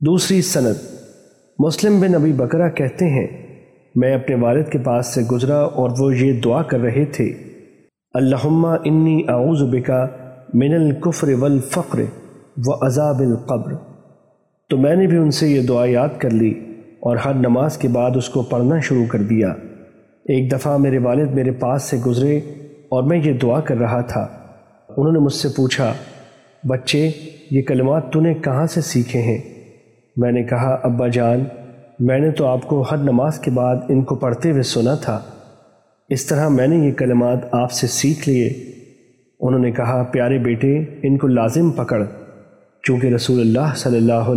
دوسری سند۔ مسلم بن ابی بکرہ کہتے ہیں، میں اپنے والد کے پاس سے گزرا اور وہ یہ دعا کر رہے تھے، اللہم انی اعوذ بکا من الکفر والفقر وعذاب القبر۔ تو میں نے بھی ان سے یہ دعا یاد کر لی اور ہر نماز کے بعد اس کو پڑھنا شروع کر دیا۔ ایک دفعہ میرے والد میرے پاس سے گزرے اور میں یہ دعا کر رہا تھا۔ انہوں نے مجھ سے پوچھا، بچے، یہ کلمات تو نے کہاں سے سیکھے ہیں میں نے کہا، ابا جان، میں نے تو آپ کو ہر نماز کے بعد ان کو پڑھتے ہوئے سنا تھا۔ اس طرح میں نے یہ کلمات آپ سے سیکھ لیے۔ انہوں نے کہا، پیارے بیٹے، ان کو لازم پکڑ۔ چونکہ رسول اللہ صلی اللہ